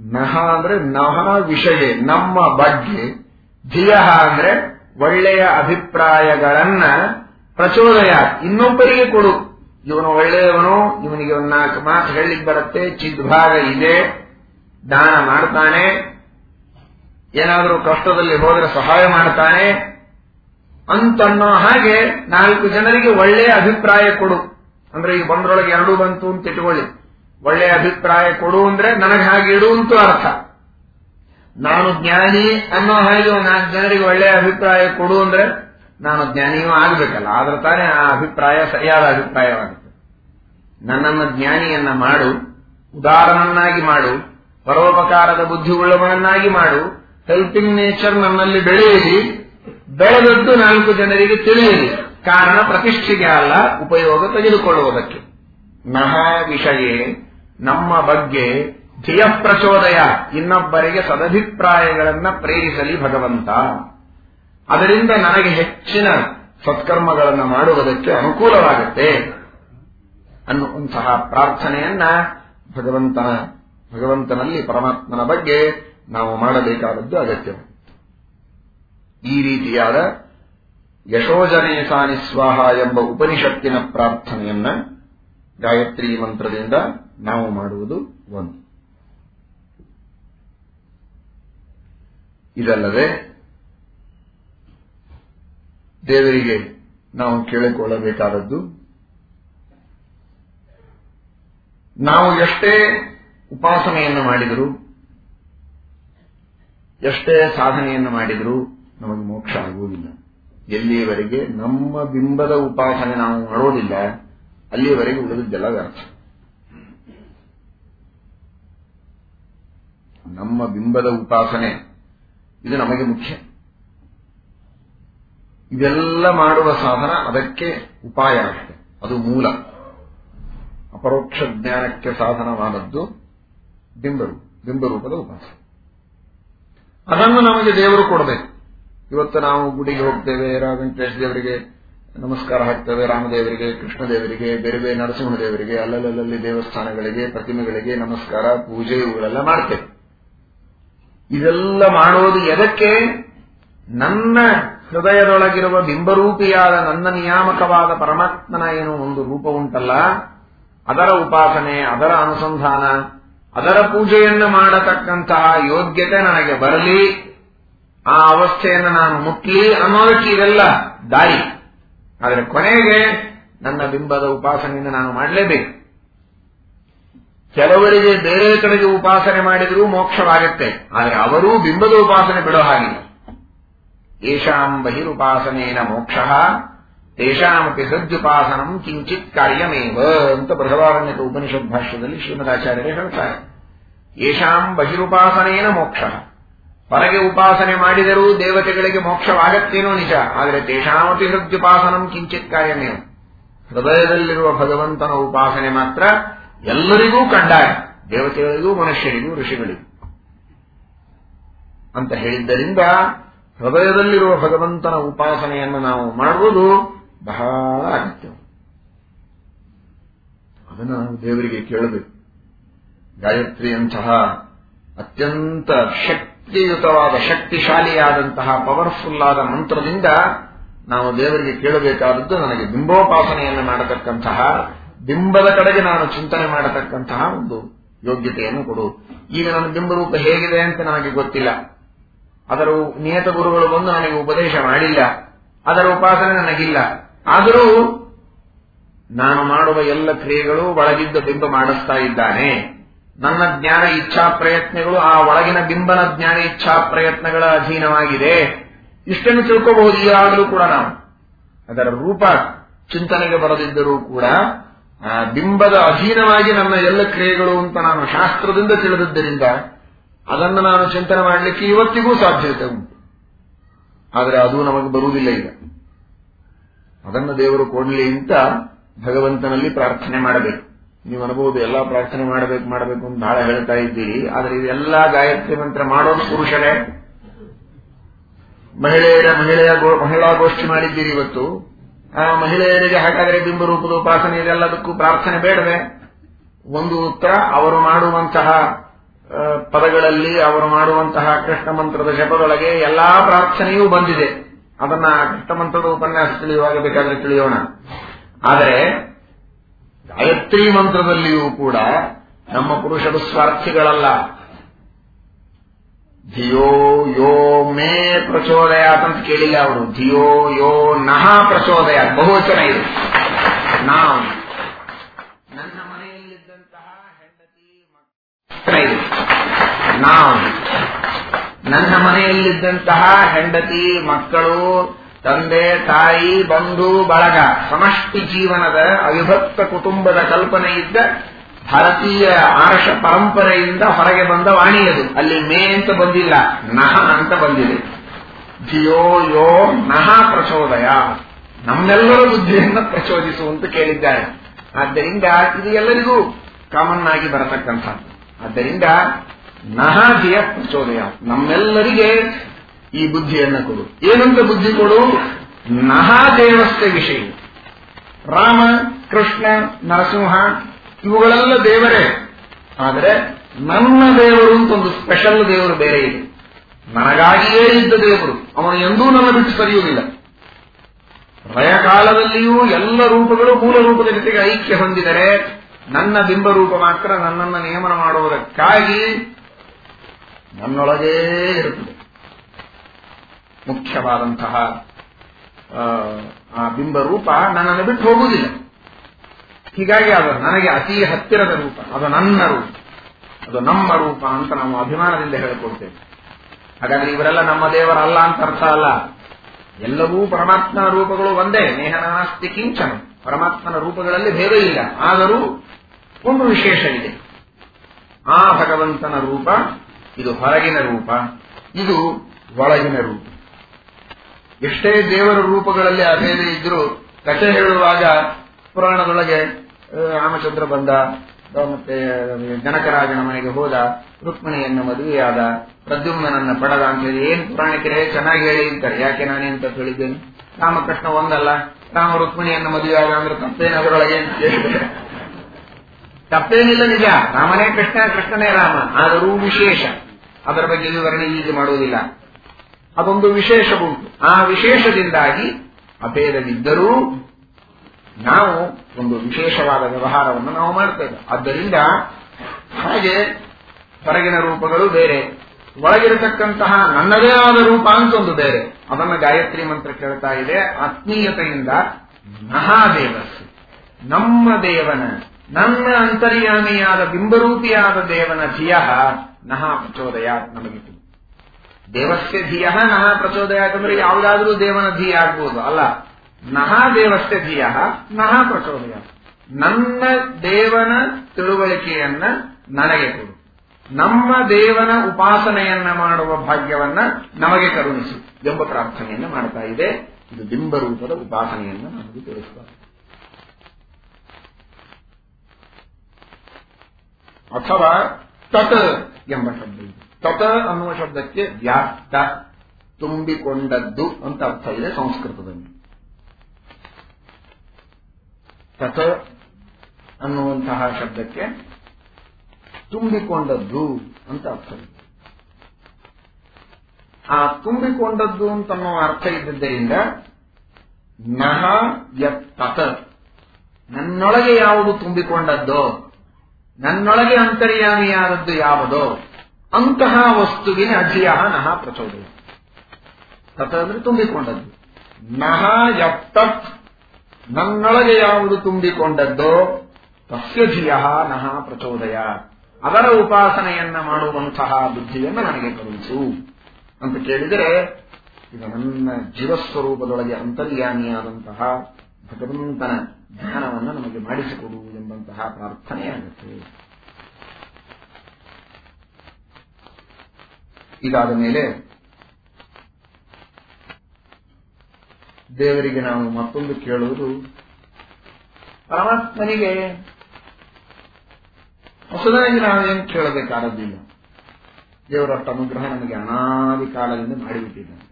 ನಹ ಅಂದ್ರೆ ನಹ ವಿಷಯ, ನಮ್ಮ ಬಗ್ಗೆ, ಧಿಯ ಅಂದ್ರೆ ಒಳ್ಳೆಯ ಅಭಿಪ್ರಾಯಗಳನ್ನ ಪ್ರಚೋದಯ. ಇನ್ನೊಬ್ಬರಿಗೆ ಕೊಡು. ಇವನು ಒಳ್ಳೆಯವನು, ಇವನಿಗೆ ಒಂದು ನಾಲ್ಕು ಮಾತು ಹೇಳಲಿಕ್ಕೆ ಬರುತ್ತೆ ಚಿದ್ಭಾಗ ಇದೆ, ದಾನ ಮಾಡ್ತಾನೆ. ಏನಾದರೂ ಕಷ್ಟದಲ್ಲಿ ಹೋದರೆ ಸಹಾಯ ಮಾಡ್ತಾನೆ. ಅಂತನ್ನೋ ಹಾಗೆ ನಾಲ್ಕು ಜನರಿಗೆ ಒಳ್ಳೆಯ ಅಭಿಪ್ರಾಯ ಕೊಡು. ಅಂದ್ರೆ ಈಗ ಬಂದ್ರೊಳಗೆ ಎರಡೂ ಬಂತು ಅಂತ ಇಟ್ಕೊಳ್ಳಿ. ಒಳ್ಳೆಯ ಅಭಿಪ್ರಾಯ ಕೊಡು ಅಂದ್ರೆ ನನಗೆ ಹಾಗೆ ಇಡು ಅಂತ ಅರ್ಥ. ನಾನು ಜ್ಞಾನಿ ಅನ್ನೋ ಹಾಗೆ ನಾಲ್ಕು ಜನರಿಗೆ ಒಳ್ಳೆಯ ಅಭಿಪ್ರಾಯ ಕೊಡು ಅಂದ್ರೆ ನಾನು ಜ್ಞಾನಿಯೂ ಆಗಬೇಕಲ್ಲ. ಆದ್ರೆ ತಾನೇ ಆ ಅಭಿಪ್ರಾಯ ಸರಿಯಾದ ಅಭಿಪ್ರಾಯವಾಗುತ್ತೆ. ನನ್ನನ್ನು ಜ್ಞಾನಿಯನ್ನ ಮಾಡು, ಉದಾರನನ್ನಾಗಿ ಮಾಡು, ಪರೋಪಕಾರದ ಬುದ್ಧಿಯುಳ್ಳವನನ್ನಾಗಿ ಮಾಡು ಹೆಲ್ಪಿಂಗ್ ನೇಚರ್ ನನ್ನಲ್ಲಿ ಬೆಳೆಯಲಿ ಬೆಳೆದದ್ದು ನಾಲ್ಕು ಜನರಿಗೆ ತಿಳಿಯಲಿ ಕಾರಣ ಪ್ರತಿಷ್ಠೆಗೆ ಅಲ್ಲ, ಉಪಯೋಗ ತೆಗೆದುಕೊಳ್ಳುವುದಕ್ಕೆ. ಮಹಾ ವಿಷಯೇ ನಮ್ಮ ಬಗ್ಗೆ ಜಯ ಪ್ರಚೋದಯ ಇನ್ನೊಬ್ಬರಿಗೆ ಸದಭಿಪ್ರಾಯಗಳನ್ನ ಪ್ರೇರಿಸಲಿ ಭಗವಂತ. ಅದರಿಂದ ನನಗೆ ಹೆಚ್ಚಿನ ಸತ್ಕರ್ಮಗಳನ್ನು ಮಾಡುವುದಕ್ಕೆ ಅನುಕೂಲವಾಗುತ್ತೆ ಅನ್ನುವಂತಹ ಪ್ರಾರ್ಥನೆಯನ್ನ ಭಗವಂತ, ಭಗವಂತನಲ್ಲಿ ಪರಮಾತ್ಮನ ಬಗ್ಗೆ ನಾವು ಮಾಡಬೇಕಾದದ್ದು ಅಗತ್ಯ. ಈ ರೀತಿಯಾದ ಯಶೋಜನೆ ಸಾನಿ ಸ್ವಾಹ ಎಂಬ ಉಪನಿಷತ್ತಿನ ಪ್ರಾರ್ಥನೆಯನ್ನ ಗಾಯತ್ರಿ ಮಂತ್ರದಿಂದ ನಾವು ಮಾಡುವುದು ಒಂದು. ಇದಲ್ಲದೆ, ದೇವರಿಗೆ ನಾವು ಕೇಳಿಕೊಳ್ಳಬೇಕಾದದ್ದು, ನಾವು ಎಷ್ಟೇ ಉಪಾಸನೆಯನ್ನು ಮಾಡಿದರೂ, ಎಷ್ಟೇ ಸಾಧನೆಯನ್ನು ಮಾಡಿದರೂ ನಮಗೆ ಮೋಕ್ಷ ಆಗುವುದಿಲ್ಲ. ಎಲ್ಲಿಯವರೆಗೆ ನಮ್ಮ ಬಿಂಬದ ಉಪಾಸನೆ ನಾವು ಮಾಡೋದಿಲ್ಲ, ಅಲ್ಲಿಯವರೆಗೆ ಉಳಿದಿದ್ದೆಲ್ಲ ವ್ಯರ್ಥ. ನಮ್ಮ ಬಿಂಬದ ಉಪಾಸನೆ. ಇದು ನಮಗೆ ಮುಖ್ಯ. ಇದೆಲ್ಲ ಮಾಡುವ ಸಾಧನ ಅದಕ್ಕೆ ಉಪಾಯ ಆಗಿದೆ. ಅದು ಮೂಲ. ಅಪರೋಕ್ಷ ಜ್ಞಾನಕ್ಕೆ ಸಾಧನವಾದದ್ದು ಬಿಂಬರು ಬಿಂಬರೂಪದ ಉಪಾಸನೆ. ಅದನ್ನು ನಮಗೆ ದೇವರು ಕೊಡಬೇಕು. ಇವತ್ತು ನಾವು ಗುಡಿಗೆ ಹೋಗ್ತೇವೆ ವೆಂಕಟೇಶ ದೇವರಿಗೆ ನಮಸ್ಕಾರ ಹಾಕ್ತೇವೆ, ರಾಮದೇವರಿಗೆ, ಕೃಷ್ಣದೇವರಿಗೆ, ಬೇರೆ ಬೇರೆ ನರಸಿಂಹದೇವರಿಗೆ, ಅಲ್ಲಲ್ಲಲ್ಲಿ ದೇವಸ್ಥಾನಗಳಿಗೆ, ಪ್ರತಿಮೆಗಳಿಗೆ ನಮಸ್ಕಾರ, ಪೂಜೆ ಇವುಗಳೆಲ್ಲ ಮಾಡ್ತೇವೆ. ಇದೆಲ್ಲ ಮಾಡೋದು ಎದಕ್ಕೆ? ನನ್ನ ಹೃದಯದೊಳಗಿರುವ ಬಿಂಬರೂಪಿಯಾದ ನನ್ನ ನಿಯಾಮಕವಾದ ಪರಮಾತ್ಮನ ಏನು ಒಂದು ರೂಪ ಉಂಟಲ್ಲ, ಅದರ ಉಪಾಸನೆ, ಅದರ ಅನುಸಂಧಾನ, ಅದರ ಪೂಜೆಯನ್ನು ಮಾಡತಕ್ಕಂತಹ ಯೋಗ್ಯತೆ ನನಗೆ ಬರಲಿ, ಆ ಅವಸ್ಥೆಯನ್ನು ನಾನು ಮುಟ್ಲಿ ಅನ್ನೋದಕ್ಕೆ ಇದೆಲ್ಲ ದಾರಿ. ಆದರೆ ಕೊನೆಗೆ ನನ್ನ ಬಿಂಬದ ಉಪಾಸನೆಯಿಂದ ನಾನು ಮಾಡಲೇಬೇಕು. ಕೆಲವರಿಗೆ ಬೇರೆ ಕಡೆಗೆ ಉಪಾಸನೆ ಮಾಡಿದರೂ ಮೋಕ್ಷವಾಗುತ್ತೆ. ಆದರೆ ಅವರೂ ಬಿಂಬದ ಉಪಾಸನೆ ಬಿಡೋ ಹಾಗಿಲ್ಲ ಯಶಾಂ ಬಹಿರುಪಾಸನೇನ ಮೋಕ್ಷ ತೇಷಾಮಪಿ ಹೃದ್ಯುಪಾಸನಂ ಕಿಂಚಿತ್ ಕಾರ್ಯಮೇವ ಅಂತ ಬೃಹದಾರಣ್ಯಕ ಉಪನಿಷತ್ ಭಾಷ್ಯದಲ್ಲಿ ಶ್ರೀಮದಾಚಾರ್ಯರೇ ಹೇಳ್ತಾರೆ. ಯಶಾಂ ಬಹಿರುಪಾಸನೇನ ಮೋಕ್ಷ. ಹೊರಗೆ ಉಪಾಸನೆ ಮಾಡಿದರೂ ದೇವತೆಗಳಿಗೆ ಮೋಕ್ಷವಾಗತ್ತೇನೋ ನಿಜ, ಆದರೆ ತೇಷಾಮಪಿ ಹೃದ್ಯುಪಾಸನಂ ಕಿಂಚಿತ್ ಕಾರ್ಯಮೇವ. ಹೃದಯದಲ್ಲಿರುವ ಭಗವಂತನ ಉಪಾಸನೆ ಮಾತ್ರ ಎಲ್ಲರಿಗೂ ಕಡ್ಡಾಯ ದೇವತೆಗಳಿಗೂ, ಮನುಷ್ಯರಿಗೂ, ಋಷಿಗಳಿಗೂ. ಅಂತ ಹೇಳಿದ್ದರಿಂದ ಹೃದಯದಲ್ಲಿರುವ ಭಗವಂತನ ಉಪಾಸನೆಯನ್ನು ನಾವು ಮಾಡುವುದು ಬಹಳ ಅಗತ್ಯ. ಅದನ್ನು ನಾವು ದೇವರಿಗೆ ಕೇಳಬೇಕು. ಗಾಯತ್ರಿಯಂತಹ ಅತ್ಯಂತ ಶಕ್ತಿಯುತವಾದ, ಶಕ್ತಿಶಾಲಿಯಾದಂತಹ ಪವರ್ಫುಲ್ ಆದ ಮಂತ್ರದಿಂದ ನಾವು ದೇವರಿಗೆ ಕೇಳಬೇಕಾದದ್ದು ನನಗೆ ಬಿಂಬೋಪಾಸನೆಯನ್ನು ಮಾಡತಕ್ಕಂತಹ ಬಿಂಬದ ಕಡೆಗೆ ನಾನು ಚಿಂತನೆ ಮಾಡತಕ್ಕಂತಹ ಒಂದು ಯೋಗ್ಯತೆಯನ್ನು ಕೊಡು. ಈಗ ನನ್ನ ಬಿಂಬರೂಪ ಹೇಗಿದೆ ಅಂತ ನನಗೆ ಗೊತ್ತಿಲ್ಲ. ಅದರ ನಿಯತ ಗುರುಗಳು ಬಂದು ನನಗೆ ಉಪದೇಶ ಮಾಡಿಲ್ಲ. ಅದರ ಉಪಾಸನೆ ನನಗಿಲ್ಲ. ಆದರೂ ನಾನು ಮಾಡುವ ಎಲ್ಲ ಕ್ರಿಯೆಗಳು ಒಳಗಿದ್ದ ಬಿಂಬ ಮಾಡಿಸ್ತಾ ಇದ್ದಾನೆ. ನನ್ನ ಜ್ಞಾನ ಇಚ್ಛಾ ಪ್ರಯತ್ನಗಳು ಆ ಒಳಗಿನ ಬಿಂಬನ ಜ್ಞಾನ ಇಚ್ಛಾ ಪ್ರಯತ್ನಗಳ ಅಧೀನವಾಗಿದೆ. ಇಷ್ಟನ್ನು ತಿಳ್ಕೋಬಹುದು, ಈಗಾಗಲೂ ಕೂಡ ನಾವು. ಅದರ ರೂಪ ಚಿಂತನೆಗೆ ಬರದಿದ್ದರೂ ಕೂಡ ಬಿಂಬದ ಅಧೀನವಾಗಿ ನನ್ನ ಎಲ್ಲ ಕ್ರಿಯೆಗಳು ಅಂತ ನಾನು ಶಾಸ್ತ್ರದಿಂದ ತಿಳಿದಿದ್ದರಿಂದ ಅದನ್ನು ನಾನು ಚಿಂತನೆ ಮಾಡಲಿಕ್ಕೆ ಇವತ್ತಿಗೂ ಸಾಧ್ಯತೆ ಉಂಟು. ಆದರೆ ಅದು ನಮಗೆ ಬರುವುದಿಲ್ಲ ಈಗ. ಅದನ್ನು ದೇವರು ಕೊಡಲಿ ಅಂತ ಭಗವಂತನಲ್ಲಿ ಪ್ರಾರ್ಥನೆ ಮಾಡಬೇಕು. ನೀವು ಅನ್ಬಹುದು ಎಲ್ಲಾ ಪ್ರಾರ್ಥನೆ ಮಾಡಬೇಕು ಮಾಡಬೇಕು ಅಂತ ಬಹಳ ಹೇಳ್ತಾ ಇದ್ದೀರಿ. ಆದರೆ ಇದೆಲ್ಲ ಗಾಯತ್ರಿ ಮಂತ್ರ ಮಾಡೋದು ಪುರುಷರೇ. ಮಹಿಳೆಯರ ಮಹಿಳೆಯ ಮಹಿಳಾ ಗೋಷ್ಠಿ ಮಾಡಿದ್ದೀರಿ ಇವತ್ತು. ಮಹಿಳೆಯರಿಗೆ ಹಾಗಾದರೆ ಬಿಂಬರೂಪದ ಉಪಾಸನೆ ಇದೆಲ್ಲದಕ್ಕೂ ಪ್ರಾರ್ಥನೆ ಬೇಡವೆ? ಒಂದು ಉತ್ತರ, ಅವರು ಮಾಡುವಂತಹ ಪದಗಳಲ್ಲಿ ಅವರು ಮಾಡುವಂತಹ ಕೃಷ್ಣ ಮಂತ್ರದ ಶಪದೊಳಗೆ ಎಲ್ಲಾ ಪ್ರಾರ್ಥನೆಯೂ ಬಂದಿದೆ. ಅದನ್ನ ಕೃಷ್ಣ ಮಂತ್ರದ ಉಪನ್ಯಾಸ ತಿಳಿಯುವಾಗ ಬೇಕಾದರೆ ತಿಳಿಯೋಣ. ಆದರೆ, ಗಾಯತ್ರಿ ಮಂತ್ರದಲ್ಲಿಯೂ ಕೂಡ ನಮ್ಮ ಪುರುಷರು ಸ್ವಾರ್ಥಿಗಳಲ್ಲ ಧಿಯೋ ಯೋ ಮೇ ಪ್ರಚೋದಯಾತ್ ಅಂತ ಕೇಳಿಲ್ಲ ಅವರು ಧಿಯೋ ಯೋ ನಹ ಪ್ರಚೋದಯಾತ್ ಬಹುವಚನ ಇದೆ. ನಾವು ನನ್ನ ಮನೆಯಲ್ಲಿದ್ದಂತಹ ಹೆಂಡತಿ ನಾವು ನನ್ನ ಮನೆಯಲ್ಲಿದ್ದಂತಹ ಹೆಂಡತಿ ಮಕ್ಕಳು, ತಂದೆ, ತಾಯಿ, ಬಂಧು, ಬಳಗ, ಸಮಷ್ಟಿ ಜೀವನದ ಅವಿಭಕ್ತ ಕುಟುಂಬದ ಕಲ್ಪನೆ ಇದ್ದ ಭಾರತೀಯ ಆರ್ಷ ಪರಂಪರೆಯಿಂದ ಹೊರಗೆ ಬಂದ ವಾಣಿಯದು ಅಲ್ಲಿ ಮೇ ಅಂತ ಬಂದಿಲ್ಲ, ನಹ ಅಂತ ಬಂದಿದೆ. ಧಿಯೋ ಯೋ ನಹ ಪ್ರಚೋದಯ. ನಮ್ಮೆಲ್ಲರ ಬುದ್ಧಿಯನ್ನು ಪ್ರಚೋದಿಸುವಂತ ಕೇಳಿದ್ದಾರೆ. ಆದ್ದರಿಂದ ಇದು ಎಲ್ಲರಿಗೂ ಕಾಮನ್ ಆಗಿ ಬರತಕ್ಕಂಥದ್ದು. ಆದ್ದರಿಂದ ನಹ ಧಿಯ ಪ್ರಚೋದಯ. ನಮ್ಮೆಲ್ಲರಿಗೆ ಈ ಬುದ್ಧಿಯನ್ನು ಕೊಡು. ಏನಂತ ಬುದ್ಧಿ ಕೊಡು? ನಹ ದೇವಸ್ಥೆ ವಿಷಯ. ರಾಮ, ಕೃಷ್ಣ, ನರಸಿಂಹ ಇವುಗಳೆಲ್ಲ ದೇವರೇ. ಆದರೆ ನನ್ನ ದೇವರು ಅಂತ ಒಂದು ಸ್ಪೆಷಲ್ ದೇವರು ಬೇರೆ ಇದೆ. ನನಗಾಗಿಯೇ ಇದ್ದ ದೇವರು ಅವನು ಎಂದೂ ನನ್ನ ಬಿಟ್ಟು ಸರಿಯುವುದಿಲ್ಲ. ಕಾಲದಲ್ಲಿಯೂ ಎಲ್ಲ ರೂಪಗಳು ಮೂಲ ರೂಪದ ಜೊತೆಗೆ ಐಕ್ಯ ಹೊಂದಿದರೆ ನನ್ನ ಬಿಂಬ ರೂಪ ಮಾತ್ರ ನನ್ನನ್ನು ನಿಯಮನ ಮಾಡುವುದಕ್ಕಾಗಿ ನನ್ನೊಳಗೇ ಇರುತ್ತದೆ. ಮುಖ್ಯವಾದಂತಹ ಆ, ಆ ಬಿಂಬ ರೂಪ ನನ್ನನ್ನು ಬಿಟ್ಟು ಹೋಗುವುದಿಲ್ಲ. ಹೀಗಾಗಿ ಅದು ನನಗೆ ಅತಿ ಹತ್ತಿರದ ರೂಪ ಅದು ನನ್ನ ರೂಪ ಅದು ನಮ್ಮ ರೂಪ ಅಂತ ನಾವು ಅಭಿಮಾನದಿಂದ ಹೇಳಿಕೊಡ್ತೇವೆ ಹಾಗಾದ್ರೆ ಇವರೆಲ್ಲ ನಮ್ಮ ದೇವರಲ್ಲ ಅಂತ ಅರ್ಥ ಅಲ್ಲ. ಎಲ್ಲವೂ ಪರಮಾತ್ಮನ ರೂಪಗಳು ಒಂದೇ ನೇಹನಾಸ್ತಿ ಕಿಂಚನ. ಪರಮಾತ್ಮನ ರೂಪಗಳಲ್ಲಿ ಭೇದ ಇಲ್ಲ. ಆದರೂ ಒಂದು ವಿಶೇಷ ಇದೆ. ಆ ಭಗವಂತನ ರೂಪ ಇದು ಹೊರಗಿನ ರೂಪ ಇದು ಒಳಗಿನ ರೂಪ. ಎಷ್ಟೇ ದೇವರ ರೂಪಗಳಲ್ಲಿ ಅಭೇದ ಇದ್ರೂ ಕಥೆ ಹೇಳುವಾಗ ಪುರಾಣದೊಳಗೆ ಆ, ರಾಮಚಂದ್ರ ಬಂದ ಮತ್ತೆ ಜನಕರಾಜನ ಮನೆಗೆ ಹೋದ, ರುಕ್ಮಿಣಿಯನ್ನು ಮದುವೆಯಾದ ಪ್ರದ್ಯುಮ್ನನ್ನ ಪಡೆದ ಅಂತ ಹೇಳಿ, ಏನ್ ಪುರಾಣಿಕರೇ ಚೆನ್ನಾಗಿ ಹೇಳಿ ಅಂತಾರೆ. ಯಾಕೆ ನಾನೇ ಅಂತ ಹೇಳಿದ್ದೇನೆ? ರಾಮಕೃಷ್ಣ ಒಂದಲ್ಲ, ರಾಮ ರುಕ್ಮಿಣಿಯನ್ನು ಮದುವೆಯಾದ ಅಂದ್ರೆ ತಪ್ಪೇನು ತಪ್ಪೇನಿಲ್ಲ ನಿಜ. ರಾಮನೇ ಕೃಷ್ಣ, ಕೃಷ್ಣನೇ ರಾಮ. ಆದರೂ ವಿಶೇಷ. ಅದರ ಬಗ್ಗೆ ವಿವರಣೆ ಈಗ ಮಾಡುವುದಿಲ್ಲ. ಅದೊಂದು ವಿಶೇಷ ಉಂಟು ಆ ವಿಶೇಷದಿಂದಾಗಿ ಅಭೇದವಿದ್ದರೂ ನಾವು ಒಂದು ವಿಶೇಷವಾದ ವ್ಯವಹಾರವನ್ನು ನಾವು ಮಾಡ್ತೇವೆ. ಆದ್ದರಿಂದ ಹಾಗೆ ಹೊರಗಿನ ರೂಪಗಳು ಬೇರೆ, ಒಳಗಿರತಕ್ಕಂತಹ ನನ್ನದೇ ಆದ ರೂಪ ಅಂತೊಂದು ಬೇರೆ. ಅದನ್ನು ಗಾಯತ್ರಿ ಮಂತ್ರ ಕೇಳ್ತಾ ಇದೆ, ಆತ್ಮೀಯತೆಯಿಂದ ಮಹಾದೇವಸ್ ನಮ್ಮ ದೇವನ, ನನ್ನ ಅಂತರ್ಯಾಮಿಯಾದ ಬಿಂಬರೂಪಿಯಾದ ದೇವನ ಧಿಯ ನಹಾ ಪ್ರಚೋದಯ ನಮಗೆ. ದೇವಸ್ಯ ಧಿಯ ನಹಾ ಪ್ರಚೋದಯ ಯಾಕಂದ್ರೆ ಯಾವುದಾದ್ರೂ ದೇವನ ಧಿಯ ಆಗ್ಬೋದು, ಅಲ್ಲ. ನಹ ದೇವಸ್ಯ ಧಿಯ, ನಹ ಪ್ರಚೋದಯ. ನನ್ನ ದೇವನ ತಿಳುವಳಿಕೆಯನ್ನ ನನಗೆ ಕೊಡು. ನಮ್ಮ ದೇವನ ಉಪಾಸನೆಯನ್ನ ಮಾಡುವ ಭಾಗ್ಯವನ್ನ ನಮಗೆ ಕರುಣಿಸು ಎಂಬ ಪ್ರಾರ್ಥನೆಯನ್ನು ಮಾಡ್ತಾ ಇದೆ. ಇದು ಬಿಂಬರೂಪದ ಉಪಾಸನೆಯನ್ನು ನಮಗೆ ತಿಳಿಸುತ್ತದೆ ಅಥವಾ ತತ್ ಎಂಬ ಶಬ್ದ ಇದೆ. ತತ ಅನ್ನುವ ಶಬ್ದಕ್ಕೆ ವ್ಯಾಪ್ತ, ತುಂಬಿಕೊಂಡದ್ದು ಅಂತ ಅರ್ಥ ಇದೆ ಸಂಸ್ಕೃತದಲ್ಲಿ. ತತ ಅನ್ನುವಂತಹ ಶಬ್ದಕ್ಕೆ ತುಂಬಿಕೊಂಡದ್ದು ಅಂತ ಅರ್ಥ ಆ ತುಂಬಿಕೊಂಡದ್ದು ಅಂತ ಅನ್ನೋ ಅರ್ಥ ಇದ್ದಿದ್ದರಿಂದ ನಹ ಯತ್ ನನ್ನೊಳಗೆ ಯಾವುದು ತುಂಬಿಕೊಂಡದ್ದೋ, ನನ್ನೊಳಗೆ ಅಂತರ್ಯಾಮಿಯಾದದ್ದು ಯಾವುದೋ, ಅಂತಹ ವಸ್ತುವಿನ ಅಧಿಯ ನಹ ಪ್ರಚೋದಯ ತತ ಅಂದ್ರೆ ತುಂಬಿಕೊಂಡದ್ದು. ನಹ ಯತ್ತತ್ ನನ್ನೊಳಗೆ ಯಾವುದು ತುಂಬಿಕೊಂಡದ್ದೋ ತಸ್ಯ ಧಿಯ ನಹ ಪ್ರಚೋದಯ. ಅದರ ಉಪಾಸನೆಯನ್ನ ಮಾಡುವಂತಹ ಬುದ್ಧಿಯನ್ನು ನನಗೆ ಕರುಣಿಸು ಅಂತ ಕೇಳಿದರೆ ಇದು ನನ್ನ ಜೀವಸ್ವರೂಪದೊಳಗೆ ಅಂತರ್ಯಾಮಿಯಾದಂತಹ ಭಗವಂತನ ಜ್ಞಾನವನ್ನು ನಮಗೆ ಮಾಡಿಸಿಕೊಡು ಎಂಬಂತಹ ಪ್ರಾರ್ಥನೆಯಾಗುತ್ತೆ ಇದಾದ ಮೇಲೆ ದೇವರಿಗೆ ನಾವು ಮತ್ತೊಂದು ಕೇಳುವುದು. ಪರಮಾತ್ಮನಿಗೆ ಹೊಸದಾಗಿ ನಾವೇನು ಕೇಳಬೇಕಾದದ್ದಿಲ್ಲ. ದೇವರ ಅನುಗ್ರಹ ನಮಗೆ ಅನಾದಿ ಕಾಲದಿಂದ ಮಾಡಿಬಿಟ್ಟಿದ್ದಾನೆ.